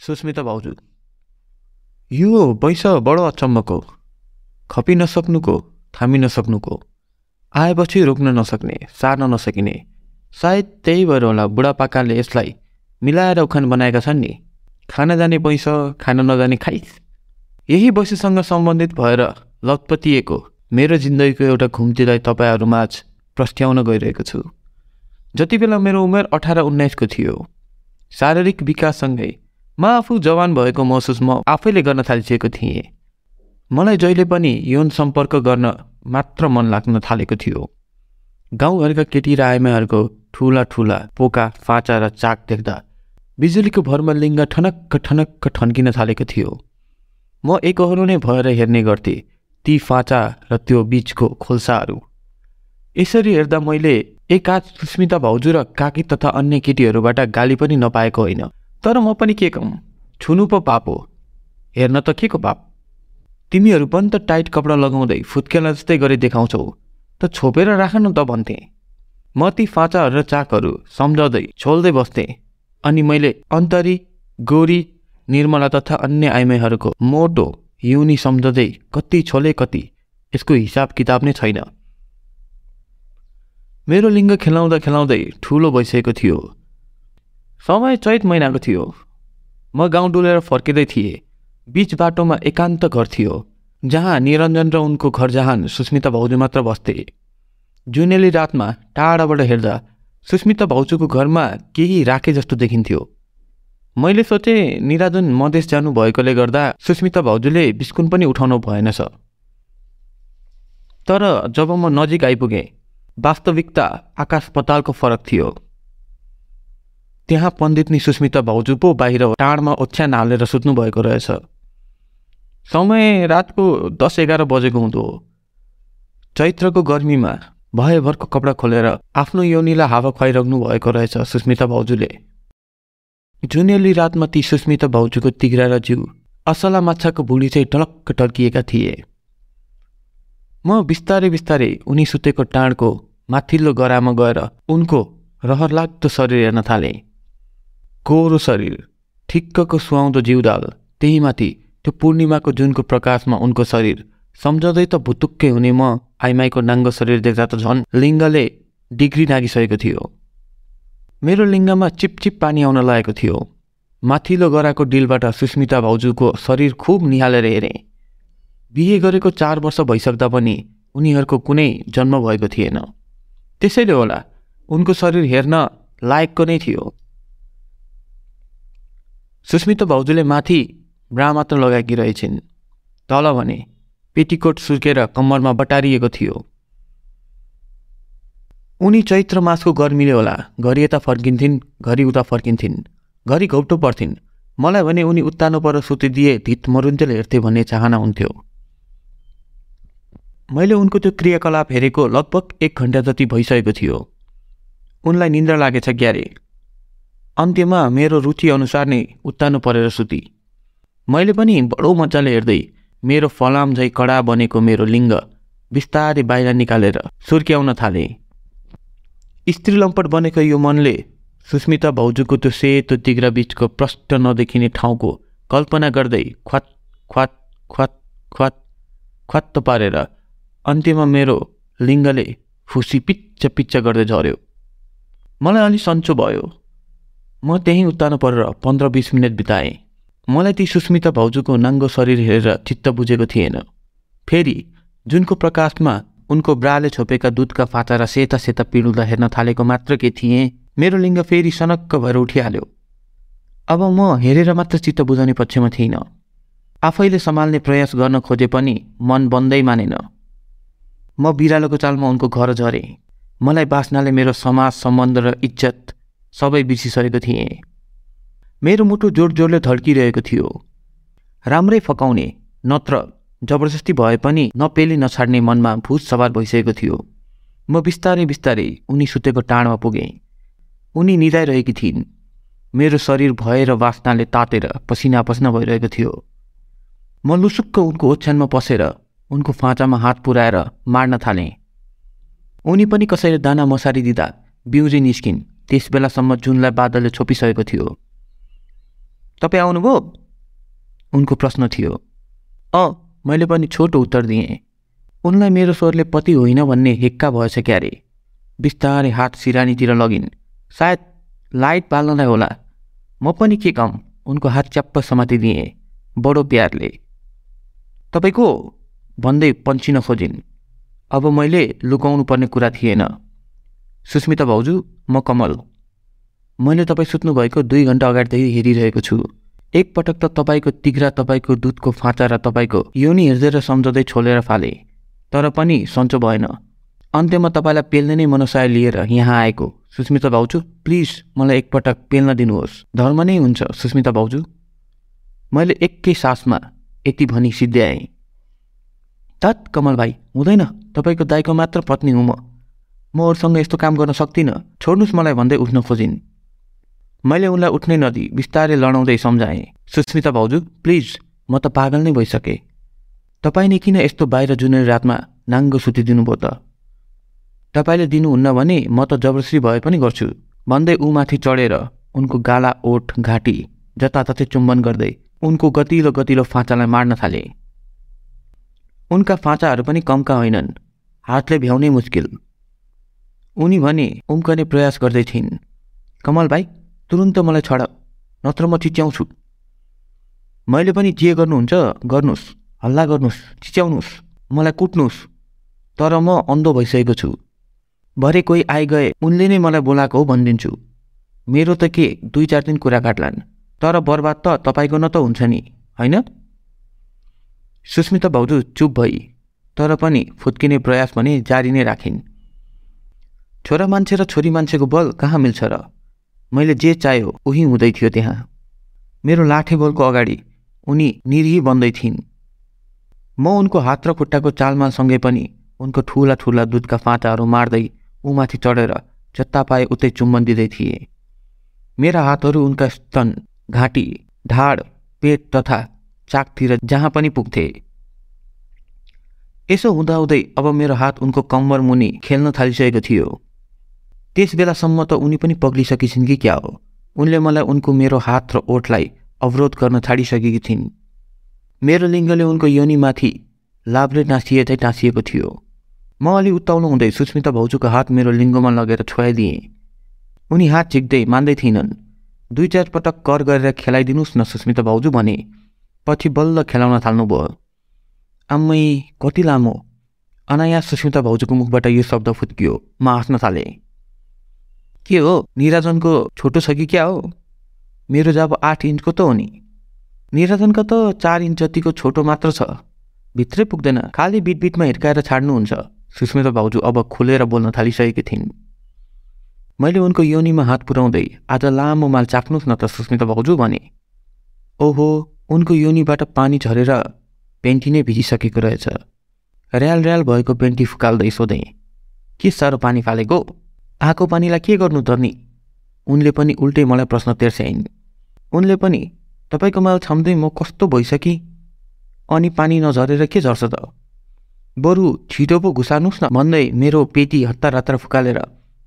सुस्मिता भाउजू यो वैश बडो अचम्मको खपि नसक्नुको थामी नसक्नुको आएपछि रोक्न नसक्ने सार्न नसकिने सायद त्यही भएर होला बुढापाकाले यसलाई मिलाएर उखान बनाएका छन् नि। खान जाने पैस खान नजाने खाइस। यही वैश्यसँग सम्बन्धित भएर लतपतिएको मेरो जिन्दगीको एउटा घुम्तीलाई तपाईँहरूमाझ प्रस्ट्याउन गइरहेको छु। जति बेला मेरो उमेर अठार उन्नाइसको थियो शारीरिक विकाससँगै म आफू जवान भएको महसुस म आफैले गर्न थालिसकेको थिएँ। मलाई जहिले पनि यौन सम्पर्क गर्न मात्र मन लाग्न थालेको थियो। गाउँघरका केटी र आइमाहरूको ठुला ठुला पोका फाँचा र चाक देख्दा बिजुलीको भरमा लिङ्ग ठनक्क ठनक्क ठन्किन थालेको थियो। म एकहरू नै भएर हेर्ने गर्थेँ ती फाँचा र त्यो बिचको खोल्साहरू। यसरी हेर्दा मैले एक आध सुस्मिता भाउजू र काकी तथा अन्य केटीहरूबाट गाली पनि नपाएको होइन। तर म पनि के कम? छुनु पो पाप हो हेर्न त के को पाप तिमीहरू पनि त टाइट कपडा लगाउँदै फुत्केला जस्तै गरी देखाउँछौ। त छोपेर राख न त भन्थे। म ती फाँचाहरू र चाकहरू सम्झाउँदै छोल्दै बस्थेँ। अनि मैले अन्तरी गोरी निर्मला तथा अन्य आइमाईहरूको मोटो युनि सम्झँदै कति छोले कति यसको हिसाब किताब नै छैन। मेरो लिङ्ग खेलाउँदा खेलाउँदै ठुलो भइसकेको थियो। समय चैत महिनाको थियो। म गाउँ डुलेर फर्किँदै थिएँ। बिच बाटोमा एकान्त घर थियो जहाँ निरञ्जन र उनको घर जहान सुस्मिता भाउजू मात्र बस्थे। जुनेली रातमा टाढाबाट हेर्दा सुस्मिता भाउजूको घरमा केही राखे जस्तो देखिन्थ्यो। मैले सोचेँ निराजन मधेस जानु भएकोले गर्दा सुस्मिता भाउजूले बिस्कुन पनि उठाउनु भएनछ। तर जब म नजिक आइपुगेँ वास्तविकता आकाश पतालको फरक थियो। त्यहाँ पण्डितनी सुस्मिता भाउजू पो बाहिर टाढमा ओछ्यान हालेर सुत्नु भएको रहेछ। समय रातको दस एघार बजेको हुँदो हो। चैत्रको गर्मीमा भयभरको कपडा खोलेर आफ्नो योनिलाई हावा खुवाइराख्नु भएको रहेछ सुस्मिता भाउजूले। जुनेली रातमा ती सुस्मिता भाउजूको तिग्रा र जिउ असला माछाको भुँडी चाहिँ टलक्क टल्किएका थिए। म बिस्तारै बिस्तारै उनी सुतेको टाँडको माथिल्लो गरामा गएर उनको रहरलाग्दो शरीर हेर्न थालेँ। कोरो शरीर ठिक्कको सुहाउँदो जिउदाल त्यही माथि त्यो पूर्णिमाको जुनको प्रकाशमा उनको शरीर। सम्झँदै त भुतुक्कै हुने म आइमाईको नाङ्गो शरीर देख्दा त झन् लिङ्गले डिग्री नागिसकेको थियो। मेरो लिङ्गमा चिपचिप पानी आउन लागेको थियो। माथिल्लो गराको डिलबाट सुस्मिता भाउजूको शरीर खुब निहालेर हेरेँ। बिहे गरेको चार वर्ष भइसक्दा पनि उनीहरूको कुनै जन्म भएको थिएन। त्यसैले होला उनको शरीर हेर्न लायकको नै थियो। सुस्मिता भाउजूले माथि ब्रा मात्र लगाएकी रहेछन् तल भने पेटिकोट सुर्केर कम्मरमा बटारिएको थियो। उनी चैत्र मासको गर्मीले होला घरि यता फर्किन्थिन् घरि उता फर्किन्थिन् घरि घौटो पर्थिन् मलाई भने उनी उत्तानो पर सुतिदिए धित मरुन्जेल हेर्थे भन्ने चाहना हुन्थ्यो। मैले उनको त्यो क्रियाकलाप हेरेको लगभग एक घन्टा जति भइसकेको थियो। उनलाई निन्द्रा लागेछ क्यारे अन्त्यमा मेरो रुचि अनुसार नै उत्तानो परेर सुती। मैले पनि बडो मजाले हेर्दै मेरो फलाम झै कडा बनेको मेरो लिङ्ग बिस्तारै बाहिर निकालेर सुर्क्याउन थालेँ। स्त्री लम्पट बनेको यो मनले सुस्मिता भाउजूको त्यो सेतो तिग्रा बिचको प्रष्ट नदेखिने ठाउँको कल्पना गर्दै ख्वात ख्वात ख्वात ख्वात ख्वात्त पारेर अन्त्यमा मेरो लिङ्गले फुसी पिच्च पिच्च गर्दै झऱ्यो। मलाई अलि सन्चो भयो। म त्यहीँ उत्तानो परेर पन्ध्र बिस मिनट बिताएँ। मलाई ती सुस्मिता भाउजूको नाङ्गो शरीर हेरेर चित्त बुझेको थिएन। फेरि जुनको प्रकाशमा उनको ब्राले छोपेका दुधका फाटा र सेता सेता पिडुल्दा हेर्न थालेको मात्र के थिएँ मेरो लिङ्ग फेरि सनक्क भएर उठिहाल्यो। अब म हेरेर मात्र चित्त बुझाउने पक्षमा थिइनँ। आफैले सम्हाल्ने प्रयास गर्न खोजे पनि मन बन्दै मानेन। म बिरालोको चालमा उनको घर झरेँ। मलाई बाँच्नाले मेरो समाज सम्बन्ध र इज्जत सबै बिर्सिसकेको थिएँ। मेरो मुटु जोड जोडले धड्किरहेको थियो। राम्रै फकाउने नत्र जबरजस्ती भए पनि नपेली नछाड्ने मनमा भुत सवार भइसकेको थियो। म बिस्तारै बिस्तारै उनी सुतेको टाढमा पुगेँ। उनी निदाइरहेकी थिइन्। मेरो शरीर भएर वासनाले तातेर पसिना पसिना भइरहेको थियो। म लुसुक्क उनको ओछ्यानमा पसेर उनको फाँचामा हात पुऱ्याएर मार्न थालेँ। उनी पनि कसैले दाना मसारी दिँदा बिउजी निस्किन्। त्यस बेलासम्म जुनलाई बादलले छोपिसकेको थियो। तपाईँ आउनुभयो? उनको प्रश्न थियो। अँ मैले पनि छोटो उत्तर दिएँ। उनलाई मेरो स्वरले पति होइन भन्ने हेक्का भएछ क्यारे। बिस्तारै हात सिरानीतिर लगिन्। सायद लाइट पाल्नलाई होला। म पनि के कम उनको हात च्याप्प समातिदिएँ बडो प्यारले। तपाईँको भन्दै पन्चिन खोजिन्। अब मैले लुकाउनु पर्ने कुरा थिएन। सुस्मिता भाउजू म कमल। मैले तपाईँ सुत्नुभएको दुई घन्टा अगाडिदेखि हेरिरहेको छु। एकपटक त तपाईँको तिघ्रा तपाईँको दुधको फाँचा र तपाईँको योनी हेर्दै र सम्झँदै छोलेर फाले तर पनि सन्चो भएन। अन्त्यमा तपाईँलाई पेल्ने नै मनसाय लिएर यहाँ आएको। सुस्मिता भाउजू प्लिज मलाई एकपटक पेल्न दिनुहोस्। धर्म नै हुन्छ सुस्मिता भाउजू मैले एकै सासमा यति भनी सिद्ध्याएँ। तात कमल भाइ हुँदैन। तपाईँको दाईको मात्र पत्नी हुँ म। म अरूसँग यस्तो काम गर्न सक्दिनँ। छोड्नुहोस् मलाई भन्दै उठ्न खोजिन्। मैले उनलाई उठ्नै नदी बिस्तारै लडाउँदै सम्झाएँ। सुस्मिता भाउजू प्लिज म त पागल नै भइसकेँ। तपाईँले किन यस्तो बाहिर जुनै रातमा नाङ्गो सुतिदिनु भयो त? तपाईँले दिनुहुन्न भने म त जबरजस्ती भए पनि गर्छु। भन्दै ऊ माथि चढेर उनको गाला ओठ घाँटी जताततै चुम्बन गर्दै उनको गतिलो गतिलो फाँचालाई मार्न थाले। उनका फाँचाहरू पनि कमका होइनन्। हातले भ्याउनै मुस्किल। उनी भने उम्कने प्रयास गर्दै थिइन्। कमल भाइ तुरुन्त मलाई छड नत्र म चिच्याउँछु। मैले पनि जे गर्नुहुन्छ गर्नुहोस् हल्ला गर्नुहोस् चिच्याउनुहोस् मलाई कुट्नुहोस् तर म अन्धो भइसकेको छु। भरे कोही आइगए उनले नै मलाई बोलाएको हो भनिदिन्छु। मेरो त के दुई चार दिन कुरा काट्लान्। तर बर्बाद त तपाईँको न त हुन्छ नि होइन? सुस्मिता भाउजू चुप भई तर पनि फुत्किने प्रयास भने जारी नै राखिन्। छोरा मान्छे र छोरी मान्छेको बल कहाँ मिल्छ र? मैले जे चाह्यो उही हुँदै थियो त्यहाँ। मेरो लाठे बलको अगाडि उनी निरी बन्दै थिइन्। म उनको हात र खुट्टाको चालमालसँगै पनि उनको ठुला ठुला दुधका फाँटाहरू मार्दै ऊमाथि चढेर जता पाए उतै चुम्बन दिँदै थिए। मेरा हातहरू उनका स्तन घाँटी ढाड पेट तथा चाकतिर जहाँ पनि पुग्थे। यसो हुँदाहुँदै अब मेरो हात उनको कम्बर मुनि खेल्न थालिसकेको थियो। त्यस बेलासम्म त उनी पनि पग्लिसकेछिन् कि क्या हो? उनले मलाई उनको मेरो हात र ओठलाई अवरोध गर्न छाडिसकेकी थिइन् मेरो लिङ्गले उनको योनिमाथि लाभ्रे टाँसिएतै टाँसिएको थियो। म अलि उत्ताउनु हुँदै सुस्मिता भाउजूको हात मेरो लिङ्गोमा लगेर छोयाइदिएँ उनी हात झिक्दै मान्दै थिएनन् दुई चार पटक कर गरेर खेलाइदिनुहोस् न सुस्मिता भाउजू भने पछि बल्ल खेलाउन थाल्नुभयो। आम्मै कति लामो। अनायास सुस्मिता भाउजूको मुखबाट यो शब्द फुत्कियो। म हाँस्न थालेँ। के हो? निराजनको छोटो छ कि क्या हो? मेरो जब आठ इन्चको त हो नि। निराजनका त चार इन्च जतिको छोटो मात्र छ। भित्रै पुग्दैन। खालि बिटबिटमा हिर्काएर छाड्नुहुन्छ। सुस्मिता भाउजू अब खुलेर बोल्न थालिसकेकी थिइन्। मैले उनको योनीमा हात पुर्याउँदै आज लामो माल चाख्नुहोस् न त सुस्मिता भाउजू भने। ओहो उनको योनीबाट पानी झरेर पेन्टी नै भिजिसकेको रहेछ। र्याल र्याल भएको पेन्टी फुकाल्दै सोधेँ के साह्रो पानी फालेको? आएको पानीलाई के गर्नु त नि? उनले पनि उल्टै मलाई प्रश्न तेर्स्याइन्। उनले पनि तपाईँको माल छम्दै म कस्तो भइसकेँ? अनि पानी नझरेर के झर्छ त? बरु छिटो पो घुसार्नुहोस् न भन्दै मेरो पेटी हतार हतार फुकालेर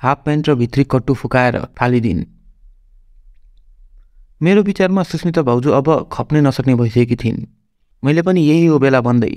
हाफ प्यान्ट र भित्री कट्टु फुकाएर फालिदिन्। मेरो विचारमा सुस्मिता भाउजू अब खप्नै नसक्ने भइसकेकी थिइन्। मैले पनि यही हो बेला भन्दै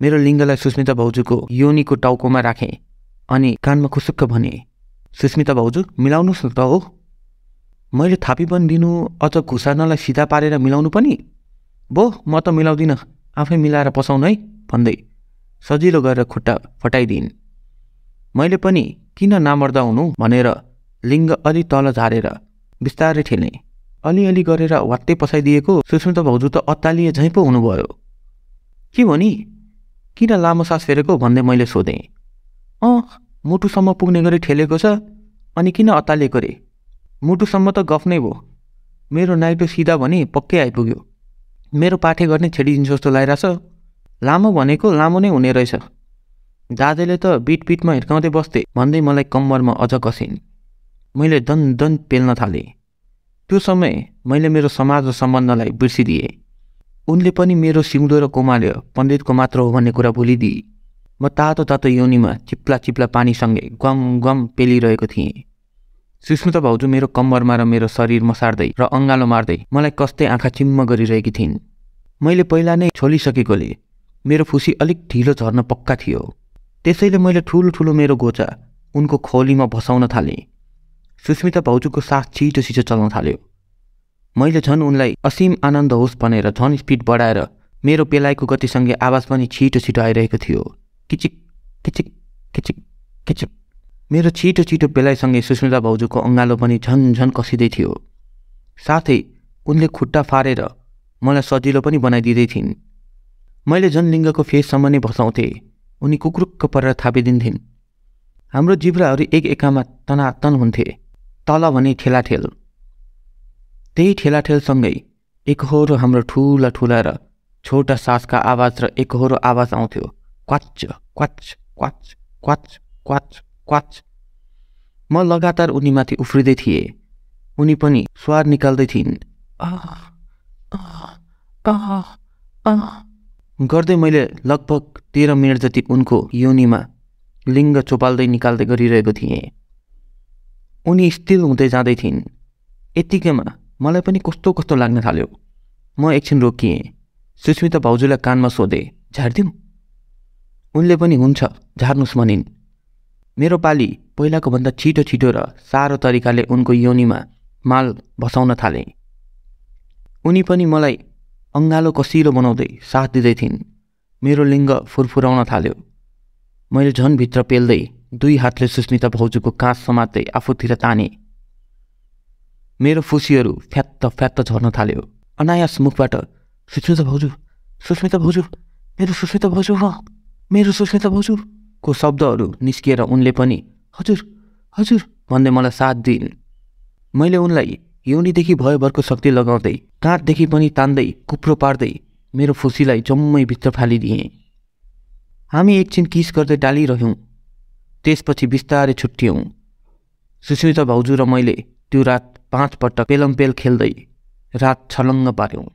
मेरो लिङ्गलाई सुस्मिता भाउजूको योनीको टाउकोमा राखेँ अनि कानमा खुसुक्क भने सुस्मिता भाउजू मिलाउनुहोस् न त हो। मैले थापी पनि दिनु अझ घुसार्नलाई सिधा पारेर मिलाउनु पनि? बो म त मिलाउँदिनँ आफै मिलाएर पसाउनु है भन्दै सजिलो गरेर खुट्टा फटाइदिइन्। मैले पनि किन नामर्दा हुनु भनेर लिङ्ग अलि तल झारेर बिस्तारै ठेलेँ अलिअलि गरेर वात्तै पसाइदिएको सुस्मिता भाउजू त अत्तालिए झैँ पो हुनुभयो। के भनी किन लामो सास फेरेको भन्दै मैले सोधेँ। अँ मुटुसम्म पुग्ने गरी ठेलेको छ अनि किन अत्तालिएको रे मुटुसम्म त गफ नै भयो। मेरो नाइटो सिधा भने पक्कै आइपुग्यो। मेरो पाठे गर्ने छेडिदिन्छ जस्तो लागिरहेछ। लामो भनेको लामो नै हुने रहेछ। दाजुले त बिट बिटमा हिर्काउँदै बस्थे भन्दै मलाई कम्मरमा अझ कसिन्। मैले दन दन पेल्न थालेँ। त्यो समय मैले मेरो समाज र सम्बन्धलाई बिर्सिदिएँ। उनले पनि मेरो सिउँदो र कोमाल्य पण्डितको मात्र हो भन्ने कुरा भुलिदिए। म तातो तातो योनीमा चिप्ला चिप्ला पानीसँगै गम गम पेलिरहेको थिएँ। सुस्मिता भाउजू मेरो कम्मरमा र मेरो शरीर मसार्दै र अङ्गालो मार्दै मलाई कस्तै आँखा चिम्म गरिरहेकी थिइन्। मैले पहिला नै छोलिसकेकोले मेरो फुसी अलिक ढिलो झर्न पक्का थियो। त्यसैले मैले ठुलो ठुलो मेरो गोचा उनको खोलीमा भसाउन थालेँ। सुस्मिता भाउजूको सास छिटो छिटो चल्न थाल्यो। मैले झन् उनलाई असीम आनन्द होस् भनेर झन् स्पिड बढाएर मेरो पेलाइको गतिसँगै आवाज पनि छिटो छिटो आइरहेको थियो। किचिक किचिक किचिक किचिक। मेरो छिटो छिटो पेलाइसँगै सुस्मिता भाउजूको अँगालो पनि झन् झन् कसिँदै थियो। साथै उनले खुट्टा फारेर मलाई सजिलो पनि बनाइदिँदै थिइन्। मैले झन् लिङ्गको फेससम्म नै भसाउँथेँ उनी कुक्रुक्क परेर थापिदिन्थिन्। हाम्रो जिब्राहरू एक एकामा तनातन हुन्थे। तल भने ठेलाठेल। त्यही ठेलाठेलसँगै एकहोरो हाम्रो ठुला ठुला र छोटा सासका आवाज र एकहोरो आवाज आउँथ्यो। क्वाच क्वाच क्वाच क्वाच क्वाच क्वाच म लगातार उनीमाथि उफ्रिँदै थिएँ। उनी पनि स्वार निकाल्दै थिइन्। गर्दै मैले लगभग तेह्र मिनट जति उनको योनीमा लिङ्ग चोपाल्दै निकाल्दै गरिरहेको थिएँ। उनी स्थिर हुँदै जाँदै थिइन्। यत्तिकैमा मलाई पनि कस्तो कस्तो लाग्न थाल्यो। म एकछिन रोकिएँ। सुस्मिता भाउजूलाई कानमा सोधेँ झारिदिउँ? उनले पनि हुन्छ झार्नुहोस् भनिन्। मेरो पाली पहिलाको भन्दा छिटो छिटो र साह्रो तरिकाले उनको योनीमा माल भसाउन थाले। उनी पनि मलाई अङ्गालो कसिलो बनाउँदै साथ दिँदै थिइन्। मेरो लिङ्ग फुरफुराउन थाल्यो। मैले झन् भित्र पेल्दै दुई हातले सुस्मिता भाउजूको काँस समात्दै आफूतिर ताने। मेरो फुसीहरू फ्यात्त फ्यात्त झर्न थाल्यो। अनायास मुखबाट सुस्मिता भाउजू सुस्मिता भाउजू मेरो सुस्मिता भाउजू हो। मेरो सुस्मिता भाउजूको शब्दहरू निस्किएर उनले पनि हजुर हजुर भन्दै मलाई साथ दिइन्। मैले उनलाई योनीदेखि भयभरको शक्ति लगाउँदै काँधदेखि पनि तान्दै कुप्रो पार्दै मेरो फुसीलाई जम्मै भित्र फालिदिएँ। हामी एकछिन किस गर्दै डालिरह्यौँ त्यसपछि बिस्तारै छुट्टियौँ। सुस्मिता भाउजू र मैले त्यो रात पाँचपटक पेलमपेल खेल्दै रात छलङ्ग पार्यौँ